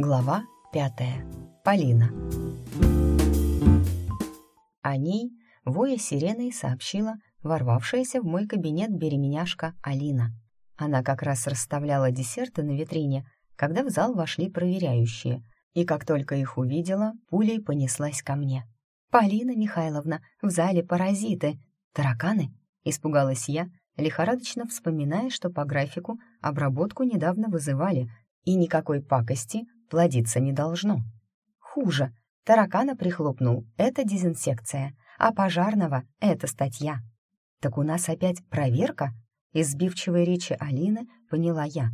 Глава пятая. Полина. О ней, воя сиреной, сообщила ворвавшаяся в мой кабинет беременяшка Алина. Она как раз расставляла десерты на витрине, когда в зал вошли проверяющие, и как только их увидела, пулей понеслась ко мне. «Полина Михайловна, в зале паразиты! Тараканы?» — испугалась я, лихорадочно вспоминая, что по графику обработку недавно вызывали, и никакой пакости плодиться не должно. Хуже. Таракана прихлопнул — это дезинсекция, а пожарного — это статья. Так у нас опять проверка? Из сбивчивой речи Алины поняла я.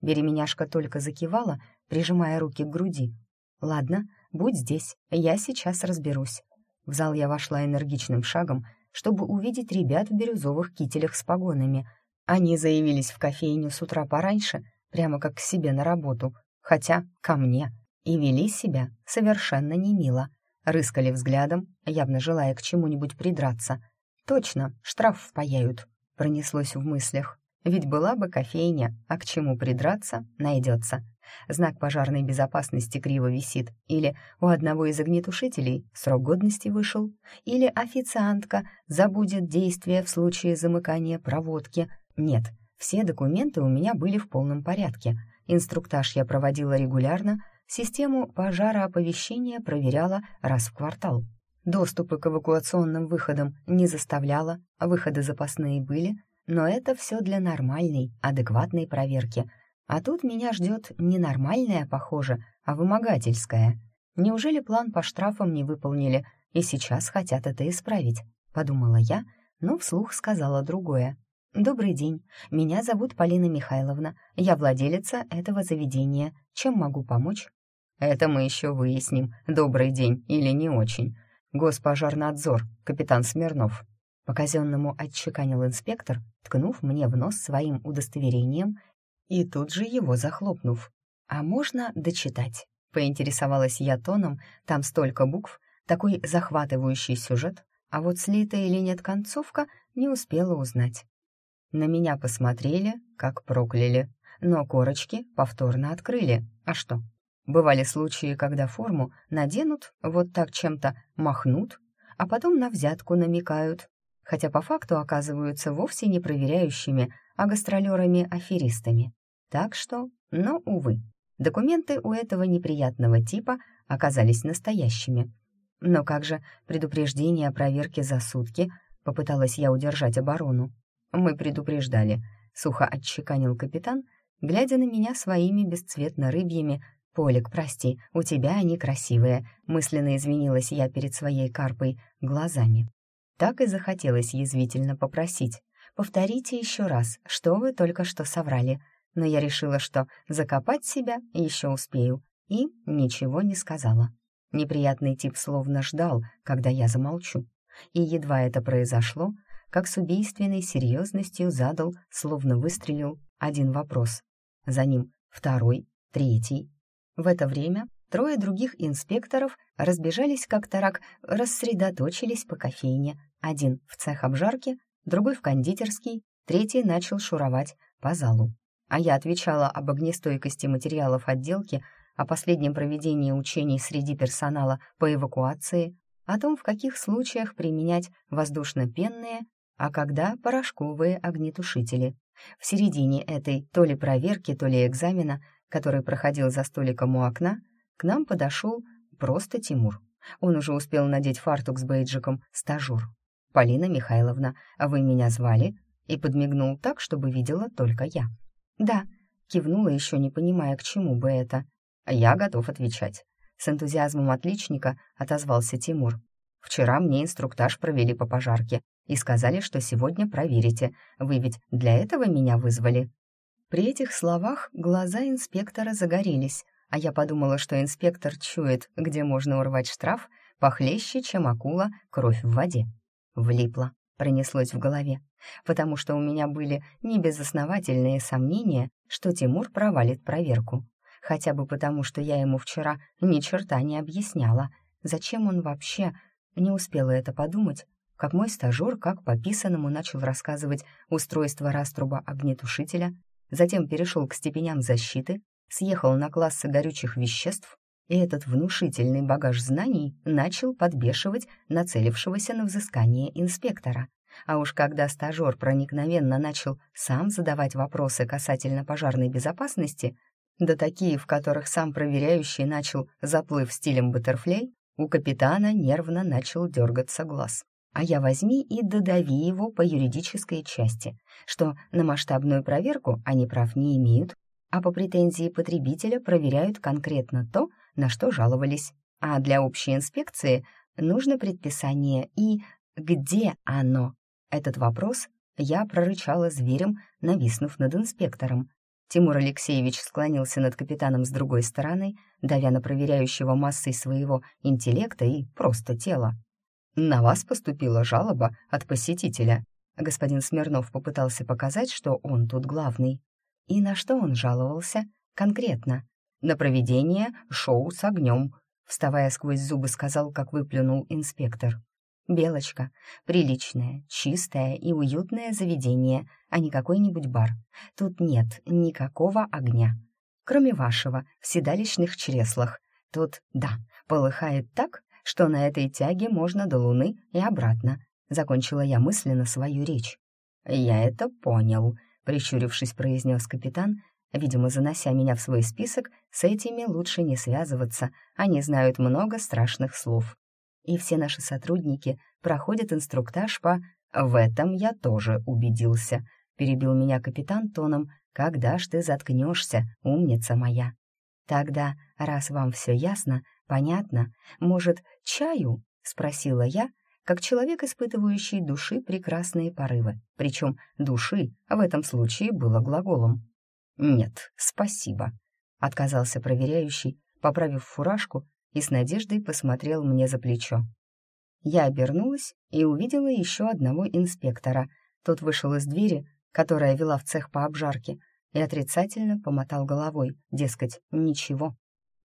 Беременяшка только закивала, прижимая руки к груди. «Ладно, будь здесь, я сейчас разберусь». В зал я вошла энергичным шагом, чтобы увидеть ребят в бирюзовых кителях с погонами. Они заявились в кофейню с утра пораньше, прямо как к себе на работу, хотя ко мне, и вели себя совершенно не мило. Рыскали взглядом, явно желая к чему-нибудь придраться. «Точно, штраф впаяют», — пронеслось в мыслях. «Ведь была бы кофейня, а к чему придраться найдется. Знак пожарной безопасности криво висит, или у одного из огнетушителей срок годности вышел, или официантка забудет действие в случае замыкания проводки. Нет, все документы у меня были в полном порядке. Инструктаж я проводила регулярно, систему пожарооповещения проверяла раз в квартал. Доступы к эвакуационным выходам не заставляла, выходы запасные были, но это все для нормальной, адекватной проверки — а тут меня ждет не нормальная, похоже, а вымогательская. Неужели план по штрафам не выполнили и сейчас хотят это исправить? Подумала я, но вслух сказала другое. «Добрый день. Меня зовут Полина Михайловна. Я владелица этого заведения. Чем могу помочь?» «Это мы еще выясним, добрый день или не очень. Госпожарнадзор, капитан Смирнов». По казенному отчеканил инспектор, ткнув мне в нос своим удостоверением и тут же его захлопнув. «А можно дочитать?» — поинтересовалась я тоном, там столько букв, такой захватывающий сюжет, а вот слитая или нет концовка не успела узнать. На меня посмотрели, как прокляли, но корочки повторно открыли. А что? Бывали случаи, когда форму наденут, вот так чем-то махнут, а потом на взятку намекают, хотя по факту оказываются вовсе не проверяющими, а гастролерами-аферистами. Так что, но, увы, документы у этого неприятного типа оказались настоящими. Но как же предупреждение о проверке за сутки? Попыталась я удержать оборону. Мы предупреждали, сухо отчеканил капитан, глядя на меня своими бесцветно-рыбьими «Полик, прости, у тебя они красивые», мысленно извинилась я перед своей карпой глазами. Так и захотелось язвительно попросить. «Повторите еще раз, что вы только что соврали», но я решила, что закопать себя еще успею, и ничего не сказала. Неприятный тип словно ждал, когда я замолчу. И едва это произошло, как с убийственной серьезностью задал, словно выстрелил, один вопрос. За ним второй, третий. В это время трое других инспекторов разбежались как тарак, рассредоточились по кофейне. Один в цех обжарки, другой в кондитерский, третий начал шуровать по залу а я отвечала об огнестойкости материалов отделки, о последнем проведении учений среди персонала по эвакуации, о том, в каких случаях применять воздушно-пенные, а когда порошковые огнетушители. В середине этой то ли проверки, то ли экзамена, который проходил за столиком у окна, к нам подошел просто Тимур. Он уже успел надеть фартук с бейджиком «Стажер». «Полина Михайловна, а вы меня звали?» и подмигнул так, чтобы видела только я. «Да», — кивнула, еще не понимая, к чему бы это. «Я готов отвечать». С энтузиазмом отличника отозвался Тимур. «Вчера мне инструктаж провели по пожарке и сказали, что сегодня проверите. Вы ведь для этого меня вызвали?» При этих словах глаза инспектора загорелись, а я подумала, что инспектор чует, где можно урвать штраф, похлеще, чем акула, кровь в воде. Влипла пронеслось в голове, потому что у меня были небезосновательные сомнения, что Тимур провалит проверку. Хотя бы потому, что я ему вчера ни черта не объясняла, зачем он вообще... Не успела это подумать, как мой стажер, как по писанному, начал рассказывать устройство раструба огнетушителя, затем перешел к степеням защиты, съехал на классы горючих веществ, и этот внушительный багаж знаний начал подбешивать нацелившегося на взыскание инспектора. А уж когда стажер проникновенно начал сам задавать вопросы касательно пожарной безопасности, да такие, в которых сам проверяющий начал заплыв стилем баттерфляй, у капитана нервно начал дергаться глаз. А я возьми и додави его по юридической части, что на масштабную проверку они прав не имеют, а по претензии потребителя проверяют конкретно то, на что жаловались. А для общей инспекции нужно предписание и где оно? Этот вопрос я прорычала зверем, нависнув над инспектором. Тимур Алексеевич склонился над капитаном с другой стороны, давя на проверяющего массой своего интеллекта и просто тела. «На вас поступила жалоба от посетителя». Господин Смирнов попытался показать, что он тут главный. И на что он жаловался? Конкретно. На проведение шоу с огнем. Вставая сквозь зубы, сказал, как выплюнул инспектор. «Белочка. Приличное, чистое и уютное заведение, а не какой-нибудь бар. Тут нет никакого огня. Кроме вашего, в седалищных чреслах. Тут, да, полыхает так, что на этой тяге можно до Луны и обратно. Закончила я мысленно свою речь. «Я это понял», — прищурившись, произнес капитан, видимо, занося меня в свой список, с этими лучше не связываться, они знают много страшных слов и все наши сотрудники проходят инструктаж по «В этом я тоже убедился», — перебил меня капитан тоном «Когда ж ты заткнешься, умница моя?» «Тогда, раз вам все ясно, понятно, может, чаю?» — спросила я, как человек, испытывающий души прекрасные порывы. Причем «души» в этом случае было глаголом. «Нет, спасибо», — отказался проверяющий, поправив фуражку и с надеждой посмотрел мне за плечо. Я обернулась и увидела еще одного инспектора. Тот вышел из двери, которая вела в цех по обжарке, и отрицательно помотал головой, дескать, ничего.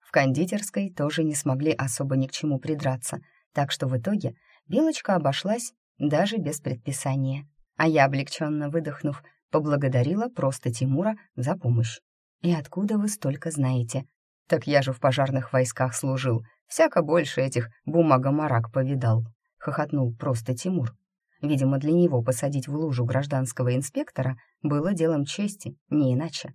В кондитерской тоже не смогли особо ни к чему придраться, так что в итоге Белочка обошлась даже без предписания. А я, облегченно выдохнув, поблагодарила просто Тимура за помощь. «И откуда вы столько знаете?» «Так я же в пожарных войсках служил, всяко больше этих бумагомарак повидал», — хохотнул просто Тимур. Видимо, для него посадить в лужу гражданского инспектора было делом чести, не иначе.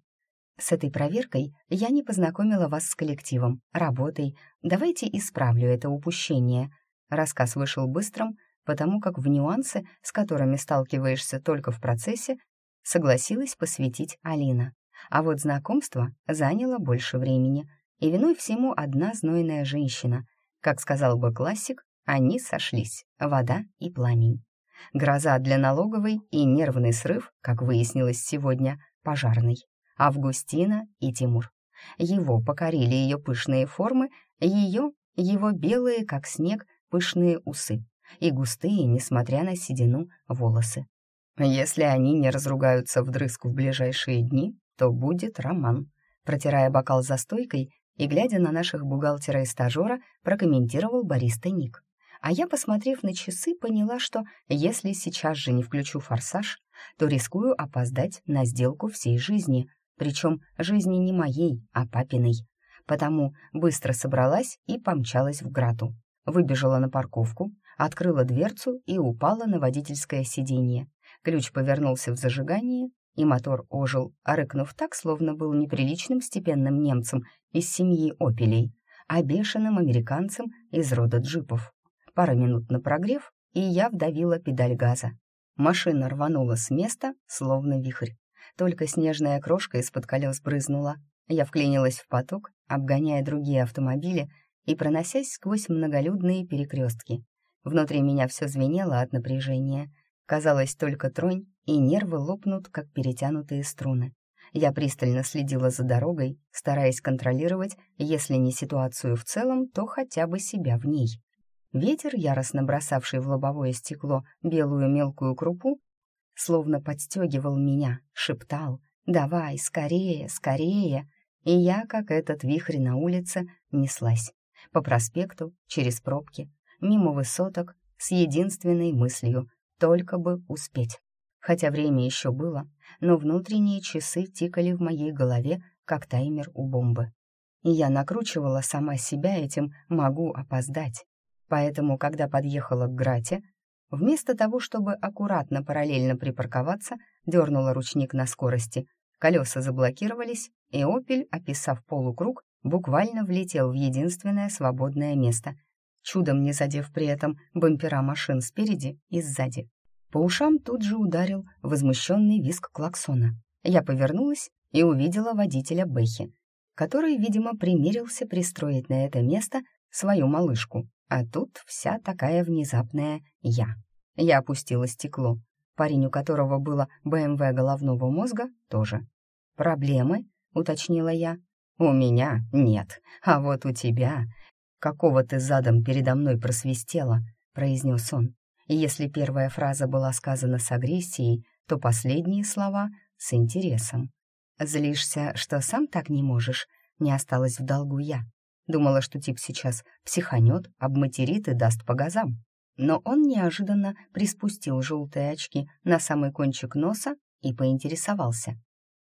«С этой проверкой я не познакомила вас с коллективом, работой. Давайте исправлю это упущение». Рассказ вышел быстрым, потому как в нюансы, с которыми сталкиваешься только в процессе, согласилась посвятить Алина. А вот знакомство заняло больше времени — и виной всему одна знойная женщина. Как сказал бы классик, они сошлись — вода и пламень. Гроза для налоговой и нервный срыв, как выяснилось сегодня, пожарный. Августина и Тимур. Его покорили ее пышные формы, ее — его белые, как снег, пышные усы и густые, несмотря на седину, волосы. Если они не разругаются вдрызг в ближайшие дни, то будет роман. Протирая бокал за стойкой, и, глядя на наших бухгалтера и стажера, прокомментировал бариста Ник. А я, посмотрев на часы, поняла, что если сейчас же не включу форсаж, то рискую опоздать на сделку всей жизни, причем жизни не моей, а папиной. Потому быстро собралась и помчалась в Грату. Выбежала на парковку, открыла дверцу и упала на водительское сиденье. Ключ повернулся в зажигании, и мотор ожил, рыкнув так, словно был неприличным степенным немцем из семьи «Опелей», а бешеным американцем из рода джипов. Пара минут на прогрев, и я вдавила педаль газа. Машина рванула с места, словно вихрь. Только снежная крошка из-под колес брызнула. Я вклинилась в поток, обгоняя другие автомобили и проносясь сквозь многолюдные перекрестки. Внутри меня все звенело от напряжения. Казалось, только тронь, и нервы лопнут, как перетянутые струны. Я пристально следила за дорогой, стараясь контролировать, если не ситуацию в целом, то хотя бы себя в ней. Ветер, яростно бросавший в лобовое стекло белую мелкую крупу, словно подстегивал меня, шептал «Давай, скорее, скорее!» И я, как этот вихрь на улице, неслась. По проспекту, через пробки, мимо высоток, с единственной мыслью — только бы успеть хотя время еще было, но внутренние часы тикали в моей голове как таймер у бомбы. И я накручивала сама себя этим «могу опоздать». Поэтому, когда подъехала к Грате, вместо того, чтобы аккуратно параллельно припарковаться, дернула ручник на скорости. Колеса заблокировались, и «Опель», описав полукруг, буквально влетел в единственное свободное место, чудом не задев при этом бампера машин спереди и сзади. По ушам тут же ударил возмущенный визг клаксона. Я повернулась и увидела водителя Бэхи, который, видимо, примирился пристроить на это место свою малышку. А тут вся такая внезапная я. Я опустила стекло. Парень, у которого было БМВ головного мозга, тоже. «Проблемы?» — уточнила я. «У меня нет, а вот у тебя. Какого ты задом передо мной просвистела?» — произнес он. Если первая фраза была сказана с агрессией, то последние слова — с интересом. «Злишься, что сам так не можешь?» Не осталась в долгу я. Думала, что тип сейчас психанет, обматерит и даст по газам. Но он неожиданно приспустил желтые очки на самый кончик носа и поинтересовался.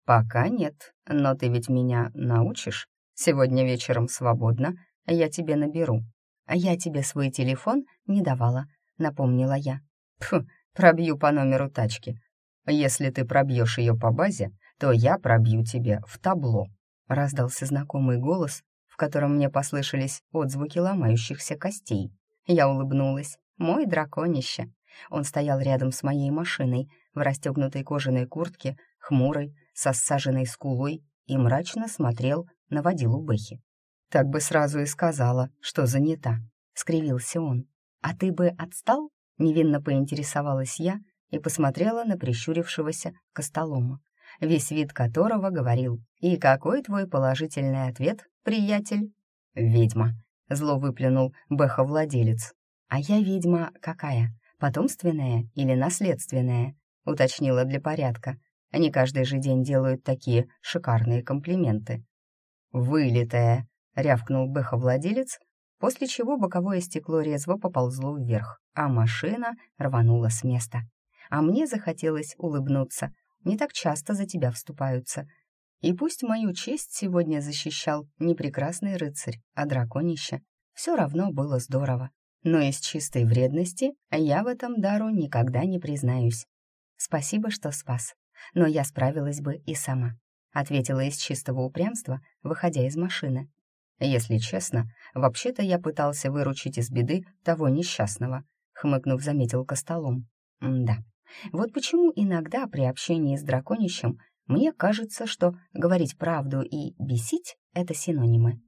«Пока нет, но ты ведь меня научишь? Сегодня вечером свободно, я тебе наберу». «А я тебе свой телефон не давала», — напомнила я. «Фу, пробью по номеру тачки. Если ты пробьешь ее по базе, то я пробью тебе в табло», — раздался знакомый голос, котором мне послышались отзвуки ломающихся костей. Я улыбнулась. Мой драконище. Он стоял рядом с моей машиной, в расстегнутой кожаной куртке, хмурой, со ссаженной скулой, и мрачно смотрел на водилу Бэхи. «Так бы сразу и сказала, что занята», — скривился он. «А ты бы отстал?» — невинно поинтересовалась я и посмотрела на прищурившегося Костолома весь вид которого говорил «И какой твой положительный ответ, приятель?» «Ведьма», — зло выплюнул Бэха-владелец. «А я ведьма какая? Потомственная или наследственная?» — уточнила для порядка. Они каждый же день делают такие шикарные комплименты. «Вылитая», — рявкнул Бэха-владелец, после чего боковое стекло резво поползло вверх, а машина рванула с места. А мне захотелось улыбнуться, не так часто за тебя вступаются. И пусть мою честь сегодня защищал не прекрасный рыцарь, а драконище, все равно было здорово. Но из чистой вредности я в этом дару никогда не признаюсь. Спасибо, что спас. Но я справилась бы и сама, ответила из чистого упрямства, выходя из машины. Если честно, вообще-то я пытался выручить из беды того несчастного, хмыкнув, заметил Костолом. да, вот почему иногда при общении с драконищем мне кажется, что говорить правду и бесить — это синонимы.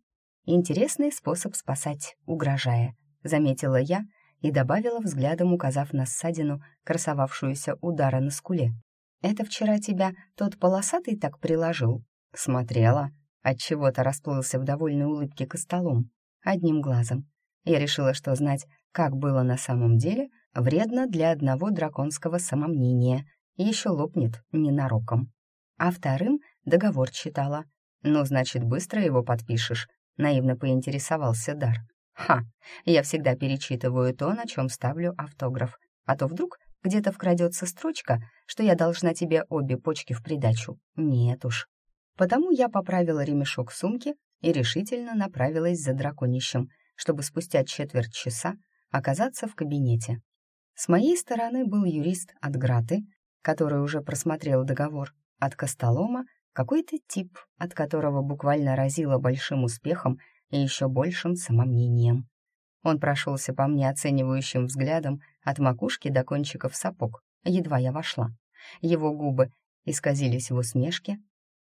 Интересный способ спасать, угрожая, заметила я и добавила взглядом, указав на ссадину, красовавшуюся удара на скуле. «Это вчера тебя тот полосатый так приложил?» Смотрела. Отчего-то расплылся в довольной улыбке костолом, одним глазом. Я решила, что знать, как было на самом деле — Вредно для одного драконского самомнения, еще лопнет ненароком. А вторым договор читала. «Ну, значит, быстро его подпишешь», — наивно поинтересовался Дар. «Ха, я всегда перечитываю то, на чем ставлю автограф. А то вдруг где-то вкрадется строчка, что я должна тебе обе почки в придачу. Нет уж». Потому я поправила ремешок сумки и решительно направилась за драконищем, чтобы спустя четверть часа оказаться в кабинете. С моей стороны был юрист от Граты, который уже просмотрел договор, от Костолома какой-то тип, от которого буквально разило большим успехом и еще большим самомнением. Он прошелся по мне оценивающим взглядом от макушки до кончиков сапог, едва я вошла. Его губы исказились в усмешке.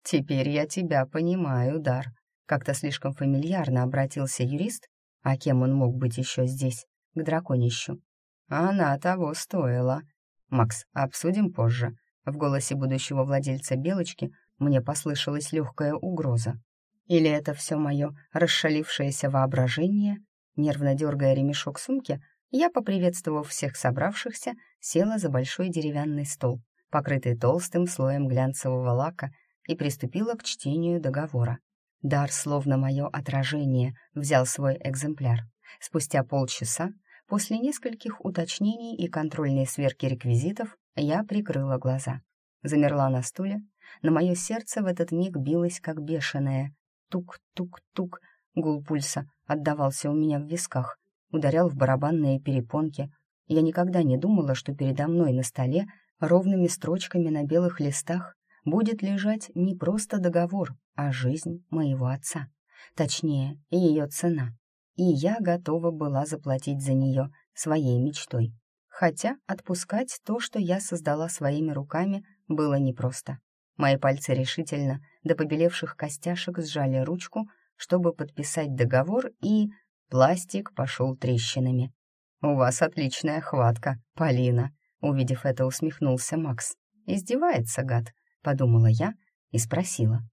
«Теперь я тебя понимаю, Дар», — как-то слишком фамильярно обратился юрист, а кем он мог быть еще здесь, к драконищу. Она того стоила. Макс, обсудим позже. В голосе будущего владельца Белочки мне послышалась легкая угроза. Или это все мое расшалившееся воображение? Нервно дергая ремешок сумки, я, поприветствовав всех собравшихся, села за большой деревянный стол, покрытый толстым слоем глянцевого лака, и приступила к чтению договора. Дар, словно мое отражение, взял свой экземпляр. Спустя полчаса После нескольких уточнений и контрольной сверки реквизитов я прикрыла глаза. Замерла на стуле, но мое сердце в этот миг билось как бешеное. Тук-тук-тук, гул пульса отдавался у меня в висках, ударял в барабанные перепонки. Я никогда не думала, что передо мной на столе ровными строчками на белых листах будет лежать не просто договор, а жизнь моего отца. Точнее, ее цена. И я готова была заплатить за нее своей мечтой. Хотя отпускать то, что я создала своими руками, было непросто. Мои пальцы решительно до побелевших костяшек сжали ручку, чтобы подписать договор, и пластик пошел трещинами. «У вас отличная хватка, Полина», — увидев это, усмехнулся Макс. «Издевается, гад», — подумала я и спросила.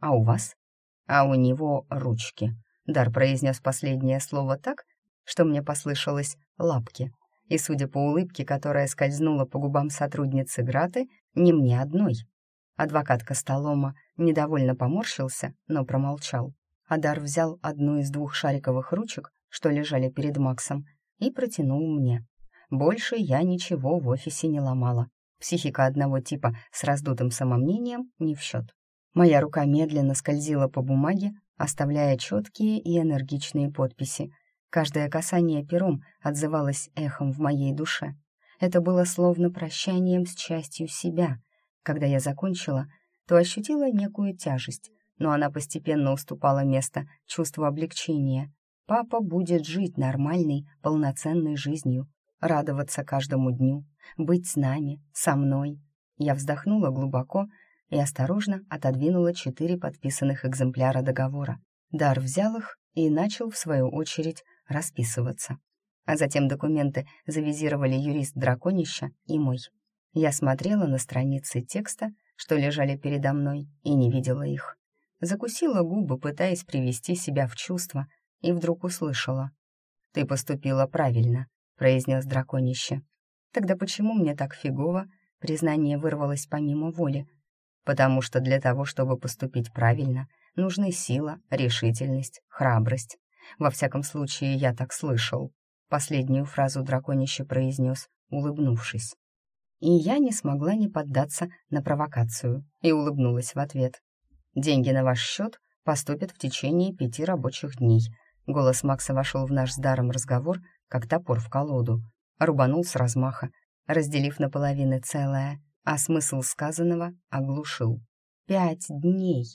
«А у вас?» «А у него ручки», — Дар произнес последнее слово так, что мне послышалось «лапки». И, судя по улыбке, которая скользнула по губам сотрудницы Граты, не мне одной. Адвокат Костолома недовольно поморщился, но промолчал. Адар взял одну из двух шариковых ручек, что лежали перед Максом, и протянул мне. Больше я ничего в офисе не ломала. Психика одного типа с раздутым самомнением не в счет. Моя рука медленно скользила по бумаге, оставляя четкие и энергичные подписи. Каждое касание пером отзывалось эхом в моей душе. Это было словно прощанием с частью себя. Когда я закончила, то ощутила некую тяжесть, но она постепенно уступала место чувству облегчения. Папа будет жить нормальной, полноценной жизнью, радоваться каждому дню, быть с нами, со мной. Я вздохнула глубоко и осторожно отодвинула четыре подписанных экземпляра договора. Дар взял их и начал, в свою очередь, расписываться. А затем документы завизировали юрист Драконища и мой. Я смотрела на страницы текста, что лежали передо мной, и не видела их. Закусила губы, пытаясь привести себя в чувство, и вдруг услышала. «Ты поступила правильно», — произнес драконище. «Тогда почему мне так фигово?» Признание вырвалось помимо воли. «Потому что для того, чтобы поступить правильно, нужны сила, решительность, храбрость. Во всяком случае, я так слышал». Последнюю фразу драконище произнес, улыбнувшись. И я не смогла не поддаться на провокацию и улыбнулась в ответ. «Деньги на ваш счет поступят в течение пяти рабочих дней». Голос Макса вошел в наш с даром разговор, как топор в колоду. Рубанул с размаха, разделив на половины целое, а смысл сказанного оглушил. «Пять дней!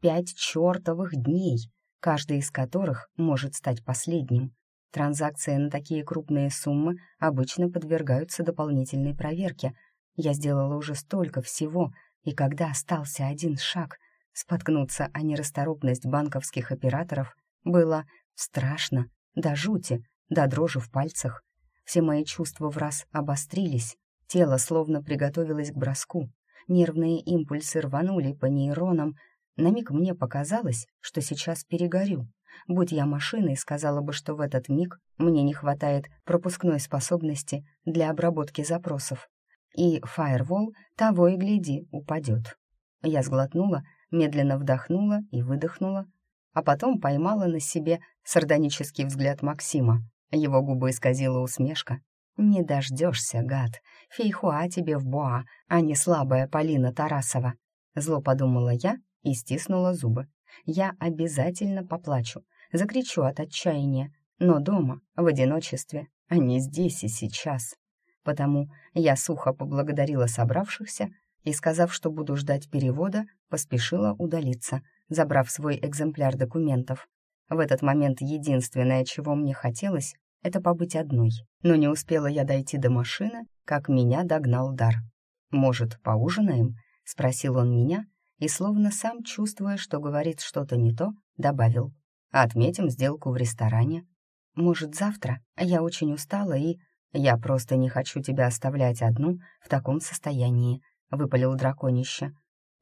Пять чертовых дней!» Каждый из которых может стать последним. Транзакции на такие крупные суммы обычно подвергаются дополнительной проверке. Я сделала уже столько всего, и когда остался один шаг, споткнуться о нерасторопность банковских операторов было страшно, до жути, до дрожи в пальцах. Все мои чувства в раз обострились, тело словно приготовилось к броску. Нервные импульсы рванули по нейронам. На миг мне показалось, что сейчас перегорю. Будь я машиной, сказала бы, что в этот миг мне не хватает пропускной способности для обработки запросов. И фаервол того и гляди упадет. Я сглотнула, медленно вдохнула и выдохнула, а потом поймала на себе сардонический взгляд Максима. Его губы исказила усмешка. «Не дождешься, гад. Фейхуа тебе в боа, а не слабая Полина Тарасова». Зло подумала я и стиснула зубы я обязательно поплачу, закричу от отчаяния, но дома, в одиночестве, а не здесь и сейчас. Потому я сухо поблагодарила собравшихся и, сказав, что буду ждать перевода, поспешила удалиться, забрав свой экземпляр документов. В этот момент единственное, чего мне хотелось, это побыть одной. Но не успела я дойти до машины, как меня догнал Дар. «Может, поужинаем?» — спросил он меня, и, словно сам чувствуя, что говорит что-то не то, добавил. «Отметим сделку в ресторане. Может, завтра? Я очень устала и... Я просто не хочу тебя оставлять одну в таком состоянии», — выпалил драконище.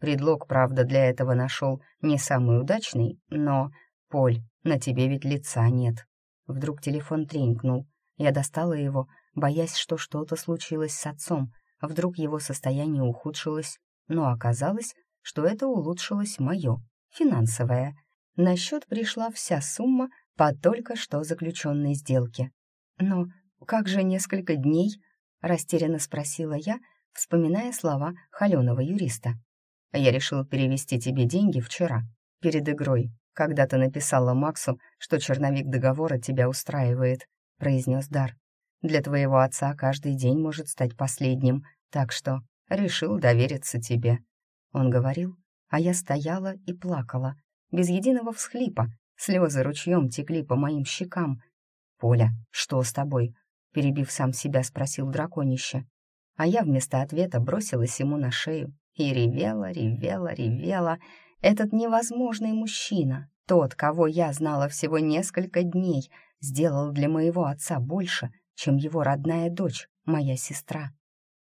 Предлог, правда, для этого нашел не самый удачный, но... «Поль, на тебе ведь лица нет». Вдруг телефон тренькнул. Я достала его, боясь, что что-то случилось с отцом. Вдруг его состояние ухудшилось, но оказалось, что это улучшилось мое, финансовое. На счет пришла вся сумма по только что заключенной сделке. «Но как же несколько дней?» — растерянно спросила я, вспоминая слова холеного юриста. Я решил перевести тебе деньги вчера, перед игрой, когда ты написала Максу, что черновик договора тебя устраивает», — произнес Дар. «Для твоего отца каждый день может стать последним, так что решил довериться тебе». Он говорил, а я стояла и плакала, без единого всхлипа, слезы ручьем текли по моим щекам. «Поля, что с тобой?» — перебив сам себя, спросил драконище. А я вместо ответа бросилась ему на шею и ревела, ревела, ревела. Этот невозможный мужчина, тот, кого я знала всего несколько дней, сделал для моего отца больше, чем его родная дочь, моя сестра.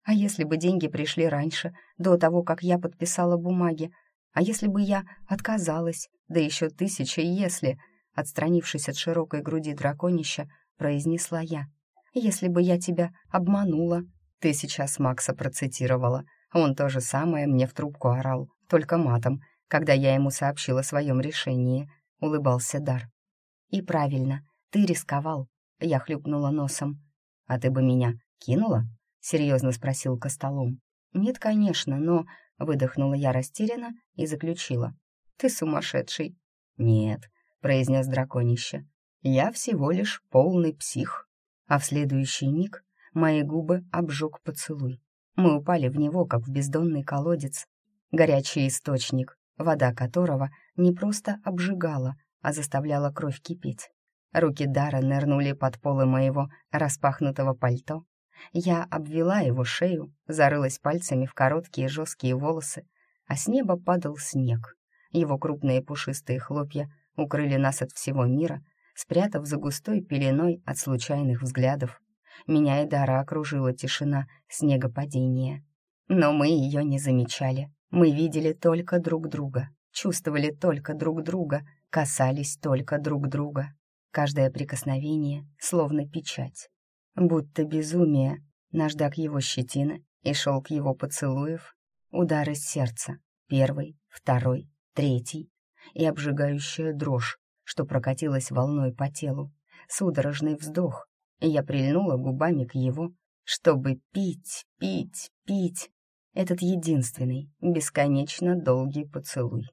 А если бы деньги пришли раньше, до того, как я подписала бумаги? А если бы я отказалась? Да еще тысяча «если», отстранившись от широкой груди драконища, произнесла я. «Если бы я тебя обманула». Ты сейчас Макса процитировала. Он то же самое мне в трубку орал, только матом, когда я ему сообщила о своем решении. Улыбался Дар. «И правильно, ты рисковал», — я хлюпнула носом. «А ты бы меня кинула?» — серьезно спросил Костолом. «Нет, конечно, но...» — выдохнула я растерянно и заключила. «Ты сумасшедший». «Нет», — произнес драконище. «Я всего лишь полный псих». А в следующий миг мои губы обжег поцелуй. Мы упали в него, как в бездонный колодец. Горячий источник, вода которого не просто обжигала, а заставляла кровь кипеть. Руки Дара нырнули под полы моего распахнутого пальто. Я обвела его шею, зарылась пальцами в короткие жесткие волосы, а с неба падал снег. Его крупные пушистые хлопья укрыли нас от всего мира, спрятав за густой пеленой от случайных взглядов. Меня и Дара окружила тишина снегопадения. Но мы ее не замечали. Мы видели только друг друга, чувствовали только друг друга, касались только друг друга. Каждое прикосновение словно печать. Будто безумие, наждак его щетины и шелк его поцелуев, удары сердца, первый, второй, третий. И обжигающая дрожь, что прокатилась волной по телу, судорожный вздох, и я прильнула губами к его, чтобы пить, пить, пить. Этот единственный, бесконечно долгий поцелуй.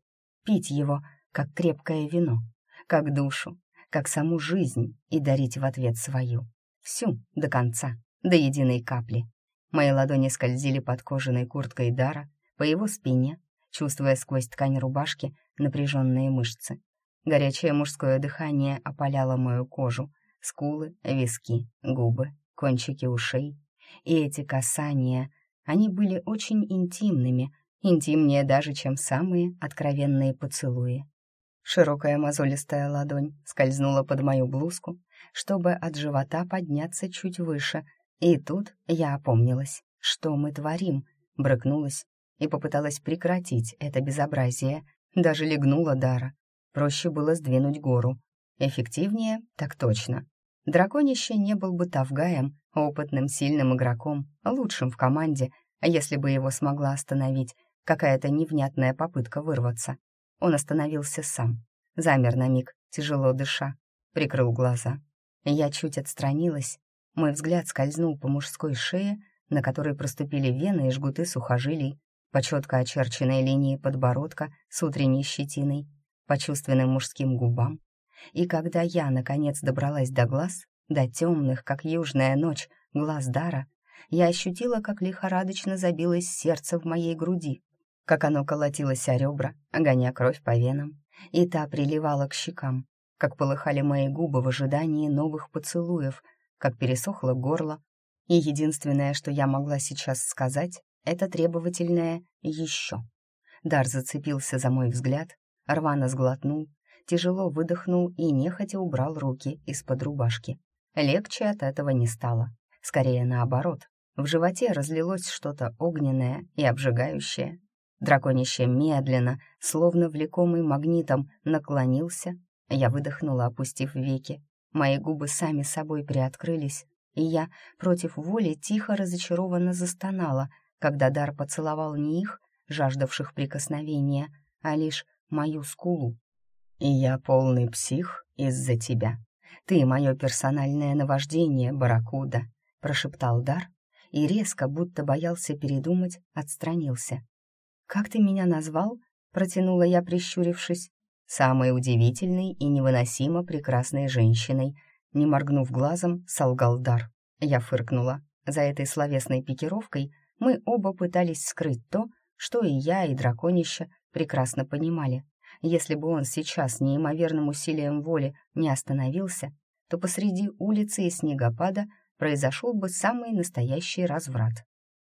Пить его, как крепкое вино, как душу, как саму жизнь и дарить в ответ свою. Всю, до конца, до единой капли. Мои ладони скользили под кожаной курткой Дара, по его спине, чувствуя сквозь ткань рубашки напряженные мышцы. Горячее мужское дыхание опаляло мою кожу, скулы, виски, губы, кончики ушей. И эти касания, они были очень интимными, интимнее даже, чем самые откровенные поцелуи. Широкая мозолистая ладонь скользнула под мою блузку, чтобы от живота подняться чуть выше, и тут я опомнилась, что мы творим, брыкнулась и попыталась прекратить это безобразие, даже легнула Дара. Проще было сдвинуть гору. Эффективнее, так точно. Драконище не был бы Тавгаем, опытным, сильным игроком, лучшим в команде, если бы его смогла остановить какая-то невнятная попытка вырваться. Он остановился сам, замер на миг, тяжело дыша, прикрыл глаза. Я чуть отстранилась, мой взгляд скользнул по мужской шее, на которой проступили вены и жгуты сухожилий, по четко очерченной линии подбородка с утренней щетиной, по чувственным мужским губам. И когда я, наконец, добралась до глаз, до темных, как южная ночь, глаз Дара, я ощутила, как лихорадочно забилось сердце в моей груди, как оно колотилось о ребра, огоня кровь по венам, и та приливала к щекам, как полыхали мои губы в ожидании новых поцелуев, как пересохло горло, и единственное, что я могла сейчас сказать, это требовательное «еще». Дар зацепился за мой взгляд, рвано сглотнул, тяжело выдохнул и нехотя убрал руки из-под рубашки. Легче от этого не стало. Скорее наоборот. В животе разлилось что-то огненное и обжигающее. Драконище медленно, словно влекомый магнитом, наклонился. Я выдохнула, опустив веки. Мои губы сами собой приоткрылись, и я против воли тихо разочарованно застонала — когда Дар поцеловал не их, жаждавших прикосновения, а лишь мою скулу. «И я полный псих из-за тебя. Ты мое персональное наваждение, Баракуда», — прошептал Дар и резко, будто боялся передумать, отстранился. как ты меня назвал?» — протянула я, прищурившись. «Самой удивительной и невыносимо прекрасной женщиной», — не моргнув глазом, солгал Дар. Я фыркнула. За этой словесной пикировкой мы оба пытались скрыть то, что и я, и драконище прекрасно понимали. Если бы он сейчас неимоверным усилием воли не остановился, то посреди улицы и снегопада произошел бы самый настоящий разврат.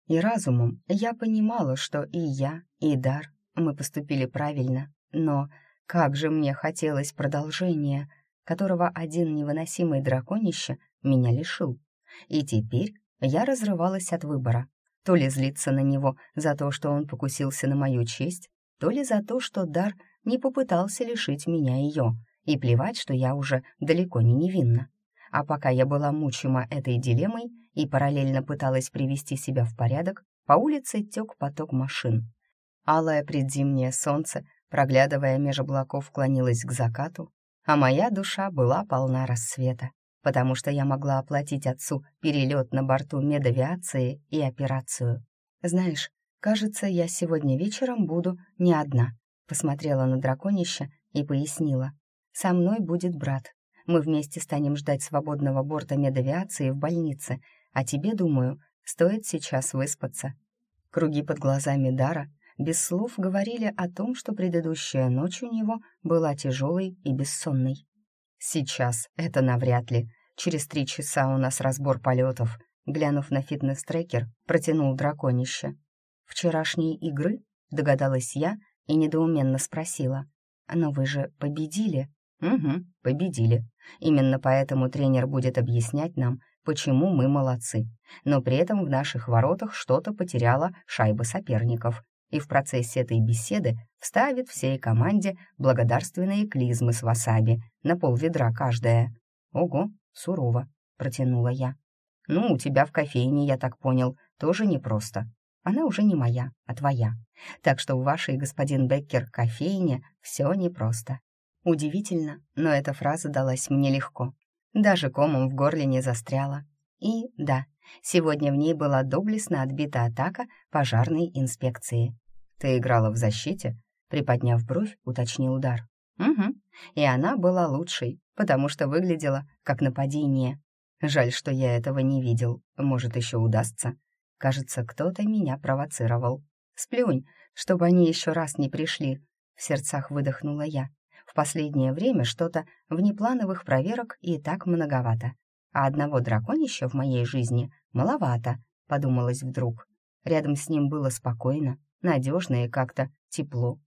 И разумом я понимала, что и я, и Дар мы поступили правильно, но как же мне хотелось продолжения, которого один невыносимый драконище меня лишил. И теперь я разрывалась от выбора. То ли злиться на него за то, что он покусился на мою честь, то ли за то, что Дар не попытался лишить меня ее, и плевать, что я уже далеко не невинна. А пока я была мучима этой дилеммой и параллельно пыталась привести себя в порядок, по улице тек поток машин. Алое предзимнее солнце, проглядывая меж облаков, клонилось к закату, а моя душа была полна рассвета, потому что я могла оплатить отцу перелет на борту медавиации и операцию. Знаешь, кажется, я сегодня вечером буду не одна, посмотрела на драконище и пояснила. Со мной будет брат. Мы вместе станем ждать свободного борта медавиации в больнице, а тебе, думаю, стоит сейчас выспаться». Круги под глазами Дара без слов говорили о том, что предыдущая ночь у него была тяжелой и бессонной. «Сейчас это навряд ли. Через три часа у нас разбор полетов», глянув на фитнес-трекер, протянул драконище. «Вчерашней игры?» — догадалась я и недоуменно спросила. «Но вы же победили?» «Угу, победили. Именно поэтому тренер будет объяснять нам, почему мы молодцы. Но при этом в наших воротах что-то потеряла шайба соперников. И в процессе этой беседы вставит всей команде благодарственные клизмы с васаби, на пол ведра каждая. Ого, сурово, протянула я. Ну, у тебя в кофейне, я так понял, тоже непросто. Она уже не моя, а твоя. Так что у вашей, господин Беккер, кофейне все непросто. Удивительно, но эта фраза далась мне легко. Даже комом в горле не застряла. И да, сегодня в ней была доблестно отбита атака пожарной инспекции. «Ты играла в защите?» Приподняв бровь, уточнил удар. «Угу, и она была лучшей, потому что выглядела как нападение. Жаль, что я этого не видел. Может, еще удастся. Кажется, кто-то меня провоцировал. Сплюнь, чтобы они еще раз не пришли. В сердцах выдохнула я. В последнее время что-то внеплановых проверок и так многовато. А одного драконища в моей жизни маловато, подумалось вдруг. Рядом с ним было спокойно, надежно и как-то тепло.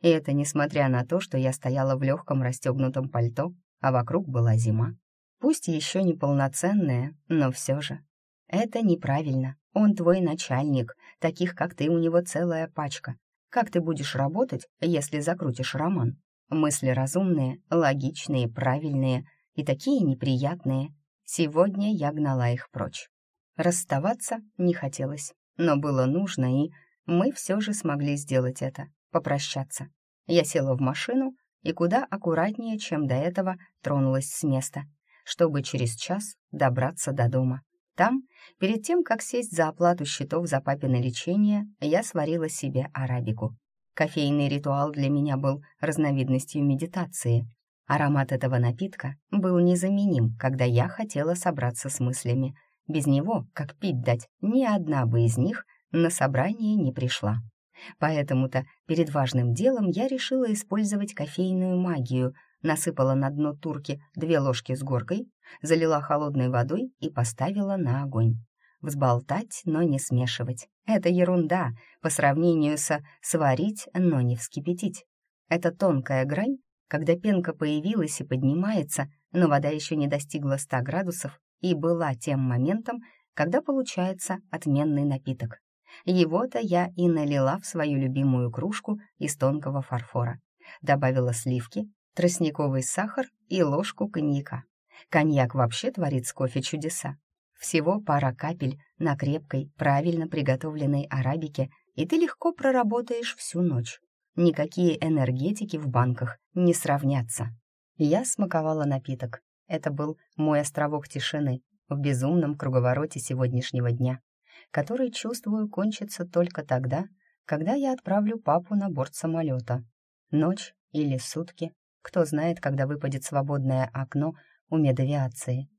И это несмотря на то, что я стояла в легком расстегнутом пальто, а вокруг была зима. Пусть еще не полноценная, но все же. Это неправильно. Он твой начальник, таких как ты у него целая пачка. Как ты будешь работать, если закрутишь роман? Мысли разумные, логичные, правильные и такие неприятные. Сегодня я гнала их прочь. Расставаться не хотелось, но было нужно, и мы все же смогли сделать это, попрощаться. Я села в машину и куда аккуратнее, чем до этого, тронулась с места, чтобы через час добраться до дома. Там, перед тем, как сесть за оплату счетов за папино лечение, я сварила себе арабику. Кофейный ритуал для меня был разновидностью медитации. Аромат этого напитка был незаменим, когда я хотела собраться с мыслями. Без него, как пить дать, ни одна бы из них на собрание не пришла. Поэтому-то перед важным делом я решила использовать кофейную магию, насыпала на дно турки две ложки с горкой, залила холодной водой и поставила на огонь взболтать, но не смешивать. Это ерунда по сравнению со сварить, но не вскипятить. Это тонкая грань, когда пенка появилась и поднимается, но вода еще не достигла 100 градусов и была тем моментом, когда получается отменный напиток. Его-то я и налила в свою любимую кружку из тонкого фарфора. Добавила сливки, тростниковый сахар и ложку коньяка. Коньяк вообще творит с кофе чудеса. Всего пара капель на крепкой, правильно приготовленной арабике, и ты легко проработаешь всю ночь. Никакие энергетики в банках не сравнятся. Я смаковала напиток. Это был мой островок тишины в безумном круговороте сегодняшнего дня, который, чувствую, кончится только тогда, когда я отправлю папу на борт самолета. Ночь или сутки, кто знает, когда выпадет свободное окно у медавиации.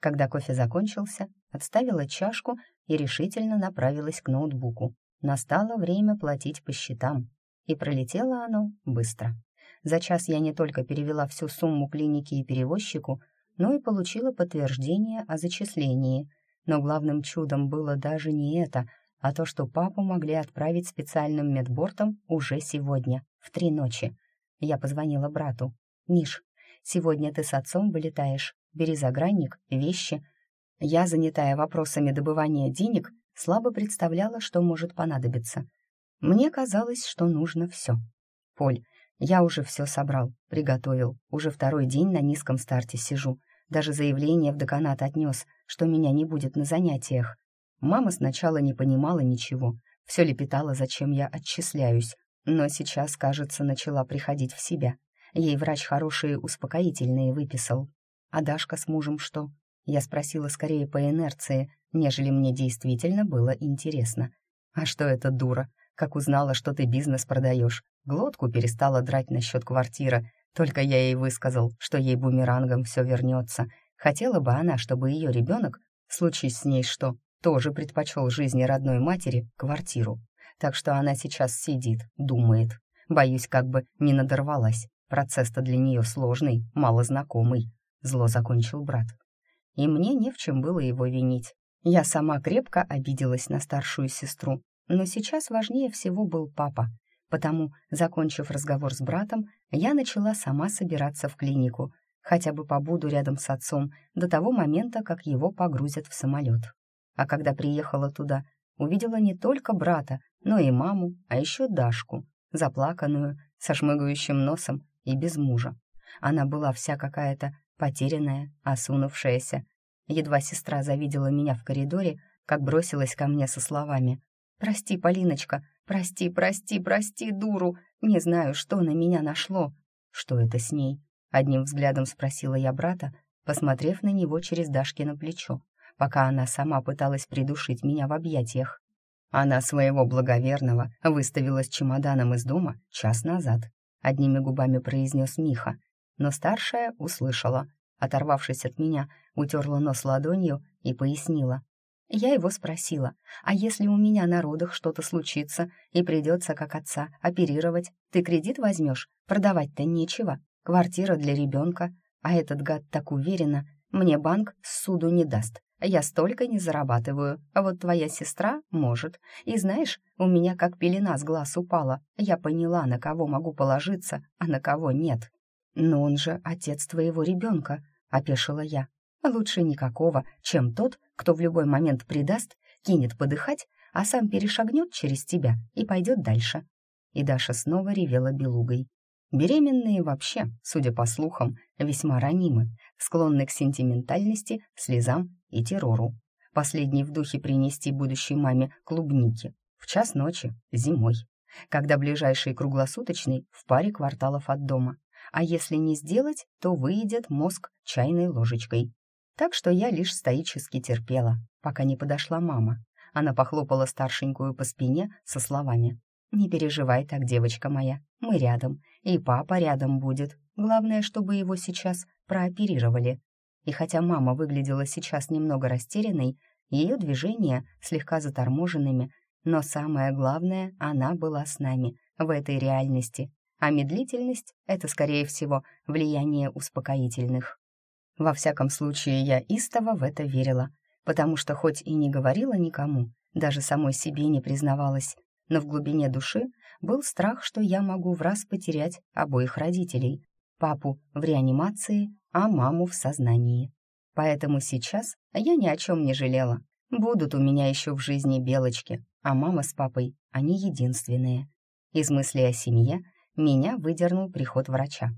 Когда кофе закончился, отставила чашку и решительно направилась к ноутбуку. Настало время платить по счетам. И пролетело оно быстро. За час я не только перевела всю сумму клинике и перевозчику, но и получила подтверждение о зачислении. Но главным чудом было даже не это, а то, что папу могли отправить специальным медбортом уже сегодня, в три ночи. Я позвонила брату. «Миш, сегодня ты с отцом вылетаешь. Бери загранник, вещи». Я, занятая вопросами добывания денег, слабо представляла, что может понадобиться. Мне казалось, что нужно все. «Поль, я уже все собрал, приготовил. Уже второй день на низком старте сижу. Даже заявление в деканат отнес, что меня не будет на занятиях. Мама сначала не понимала ничего, все лепетала, зачем я отчисляюсь, но сейчас, кажется, начала приходить в себя. Ей врач хорошие успокоительные выписал. А Дашка с мужем что? Я спросила скорее по инерции, нежели мне действительно было интересно. А что это дура? Как узнала, что ты бизнес продаешь, глотку перестала драть насчет квартиры. Только я ей высказал, что ей бумерангом все вернется. Хотела бы она, чтобы ее ребенок, случись с ней что, тоже предпочел жизни родной матери квартиру. Так что она сейчас сидит, думает. Боюсь, как бы не надорвалась. Процесс-то для нее сложный, малознакомый. Зло закончил брат. И мне не в чем было его винить. Я сама крепко обиделась на старшую сестру, но сейчас важнее всего был папа. Потому, закончив разговор с братом, я начала сама собираться в клинику, хотя бы побуду рядом с отцом до того момента, как его погрузят в самолет. А когда приехала туда, увидела не только брата, но и маму, а еще Дашку, заплаканную, со шмыгающим носом и без мужа. Она была вся какая-то потерянная, осунувшаяся. Едва сестра завидела меня в коридоре, как бросилась ко мне со словами «Прости, Полиночка, прости, прости, прости, дуру, не знаю, что на меня нашло». «Что это с ней?» — одним взглядом спросила я брата, посмотрев на него через Дашкино плечо пока она сама пыталась придушить меня в объятиях. Она своего благоверного выставила с чемоданом из дома час назад, одними губами произнес Миха, но старшая услышала, оторвавшись от меня, утерла нос ладонью и пояснила. Я его спросила, а если у меня на родах что-то случится и придется, как отца, оперировать, ты кредит возьмешь? Продавать-то нечего, квартира для ребенка, а этот гад так уверенно, мне банк суду не даст, я столько не зарабатываю, а вот твоя сестра может. И знаешь, у меня как пелена с глаз упала. Я поняла, на кого могу положиться, а на кого нет. Но он же отец твоего ребенка, опешила я. Лучше никакого, чем тот, кто в любой момент предаст, кинет подыхать, а сам перешагнет через тебя и пойдет дальше. И Даша снова ревела белугой. Беременные вообще, судя по слухам, весьма ранимы, склонны к сентиментальности, слезам и террору. Последний в духе принести будущей маме клубники в час ночи, зимой, когда ближайший круглосуточный в паре кварталов от дома. А если не сделать, то выйдет мозг чайной ложечкой. Так что я лишь стоически терпела, пока не подошла мама. Она похлопала старшенькую по спине со словами «Не переживай так, девочка моя, мы рядом, и папа рядом будет. Главное, чтобы его сейчас прооперировали». И хотя мама выглядела сейчас немного растерянной, ее движения слегка заторможенными, но самое главное, она была с нами в этой реальности, а медлительность — это, скорее всего, влияние успокоительных. Во всяком случае, я истово в это верила, потому что хоть и не говорила никому, даже самой себе не признавалась, но в глубине души был страх, что я могу в раз потерять обоих родителей, папу в реанимации, а маму в сознании. Поэтому сейчас я ни о чем не жалела. Будут у меня еще в жизни белочки, а мама с папой, они единственные. Из мысли о семье меня выдернул приход врача.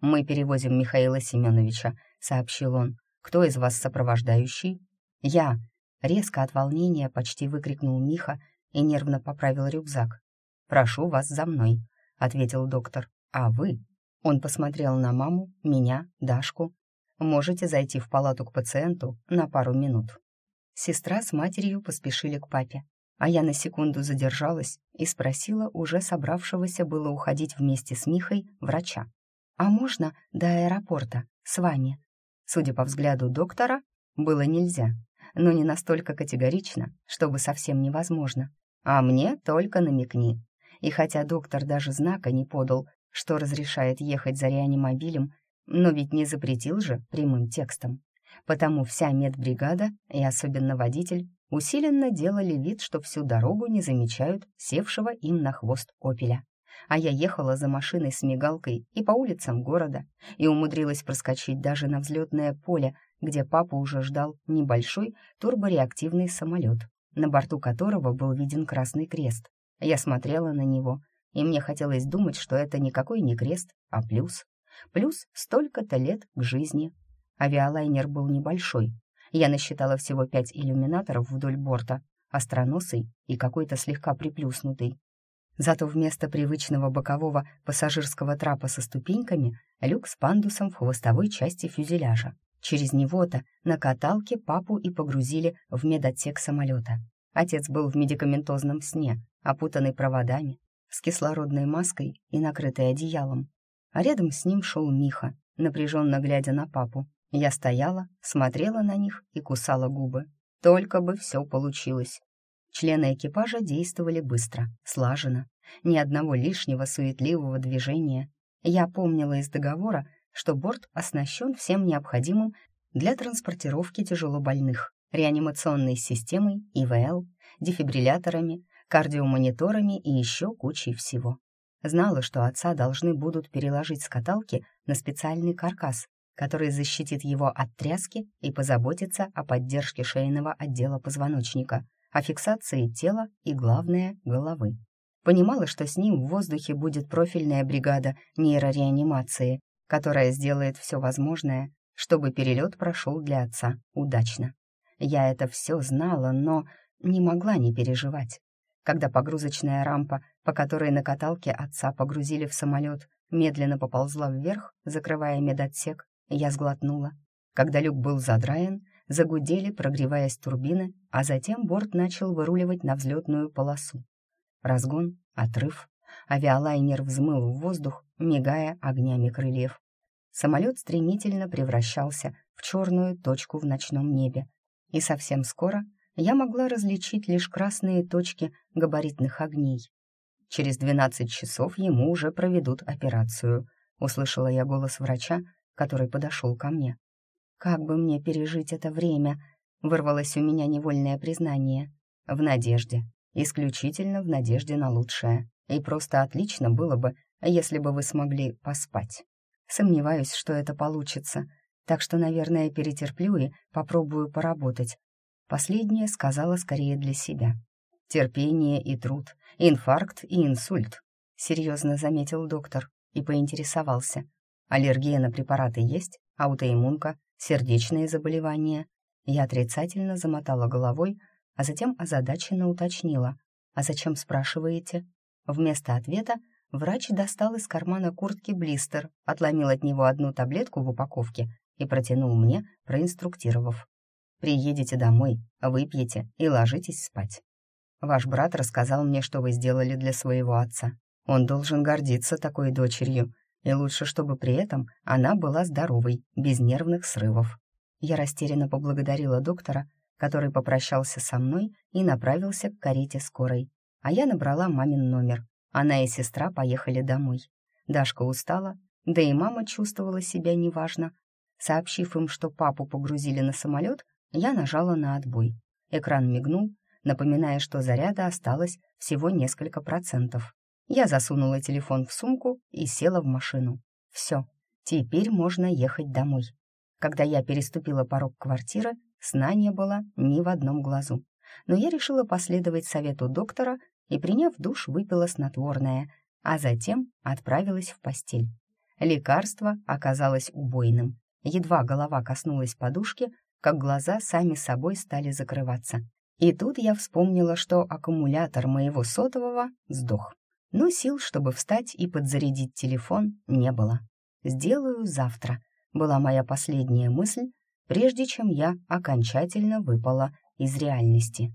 «Мы перевозим Михаила Семеновича», — сообщил он. «Кто из вас сопровождающий?» «Я», — резко от волнения почти выкрикнул Миха и нервно поправил рюкзак. «Прошу вас за мной», — ответил доктор. «А вы?» Он посмотрел на маму, меня, Дашку. «Можете зайти в палату к пациенту на пару минут». Сестра с матерью поспешили к папе. а я на секунду задержалась и спросила уже собравшегося было уходить вместе с Михой врача. «А можно до аэропорта с вами?» Судя по взгляду доктора, было нельзя, но не настолько категорично, чтобы совсем невозможно. А мне только намекни. И хотя доктор даже знака не подал, что разрешает ехать за реанимобилем, но ведь не запретил же прямым текстом. Потому вся медбригада, и особенно водитель, усиленно делали вид, что всю дорогу не замечают севшего им на хвост «Опеля». А я ехала за машиной с мигалкой и по улицам города, и умудрилась проскочить даже на взлетное поле, где папа уже ждал небольшой турбореактивный самолет, на борту которого был виден красный крест. Я смотрела на него, и мне хотелось думать, что это никакой не крест, а плюс. Плюс столько-то лет к жизни. Авиалайнер был небольшой. Я насчитала всего пять иллюминаторов вдоль борта, остроносый и какой-то слегка приплюснутый. Зато вместо привычного бокового пассажирского трапа со ступеньками люк с пандусом в хвостовой части фюзеляжа. Через него-то на каталке папу и погрузили в медотсек самолета. Отец был в медикаментозном сне, опутанный проводами, с кислородной маской и накрытый одеялом. А рядом с ним шел Миха, напряженно глядя на папу. Я стояла, смотрела на них и кусала губы. Только бы все получилось. Члены экипажа действовали быстро, слаженно. Ни одного лишнего суетливого движения. Я помнила из договора, что борт оснащен всем необходимым для транспортировки тяжелобольных, реанимационной системой ИВЛ, дефибрилляторами, кардиомониторами и еще кучей всего. Знала, что отца должны будут переложить с каталки на специальный каркас, который защитит его от тряски и позаботится о поддержке шейного отдела позвоночника, о фиксации тела и, главное, головы. Понимала, что с ним в воздухе будет профильная бригада нейрореанимации, которая сделает все возможное, чтобы перелет прошел для отца удачно. Я это все знала, но не могла не переживать. Когда погрузочная рампа, по которой на каталке отца погрузили в самолет, медленно поползла вверх, закрывая медотсек, я сглотнула. Когда люк был задраен, загудели, прогреваясь турбины, а затем борт начал выруливать на взлетную полосу. Разгон, отрыв, авиалайнер взмыл в воздух, мигая огнями крыльев. Самолет стремительно превращался в черную точку в ночном небе, и совсем скоро я могла различить лишь красные точки габаритных огней. Через 12 часов ему уже проведут операцию, услышала я голос врача, который подошел ко мне. «Как бы мне пережить это время?» — вырвалось у меня невольное признание. «В надежде. Исключительно в надежде на лучшее. И просто отлично было бы, если бы вы смогли поспать. Сомневаюсь, что это получится, так что, наверное, перетерплю и попробую поработать». Последнее сказала скорее для себя. «Терпение и труд, инфаркт и инсульт», — серьезно заметил доктор и поинтересовался. Аллергия на препараты есть, аутоиммунка, сердечные заболевания. Я отрицательно замотала головой, а затем озадаченно уточнила. «А зачем спрашиваете?» Вместо ответа врач достал из кармана куртки блистер, отломил от него одну таблетку в упаковке и протянул мне, проинструктировав. «Приедете домой, выпьете и ложитесь спать. Ваш брат рассказал мне, что вы сделали для своего отца. Он должен гордиться такой дочерью, и лучше, чтобы при этом она была здоровой, без нервных срывов. Я растерянно поблагодарила доктора, который попрощался со мной и направился к карете скорой. А я набрала мамин номер. Она и сестра поехали домой. Дашка устала, да и мама чувствовала себя неважно. Сообщив им, что папу погрузили на самолет, я нажала на отбой. Экран мигнул, напоминая, что заряда осталось всего несколько процентов. Я засунула телефон в сумку и села в машину. Все, теперь можно ехать домой. Когда я переступила порог квартиры, сна не было ни в одном глазу. Но я решила последовать совету доктора и, приняв душ, выпила снотворное, а затем отправилась в постель. Лекарство оказалось убойным. Едва голова коснулась подушки, как глаза сами собой стали закрываться. И тут я вспомнила, что аккумулятор моего сотового сдох но сил, чтобы встать и подзарядить телефон, не было. «Сделаю завтра», была моя последняя мысль, прежде чем я окончательно выпала из реальности.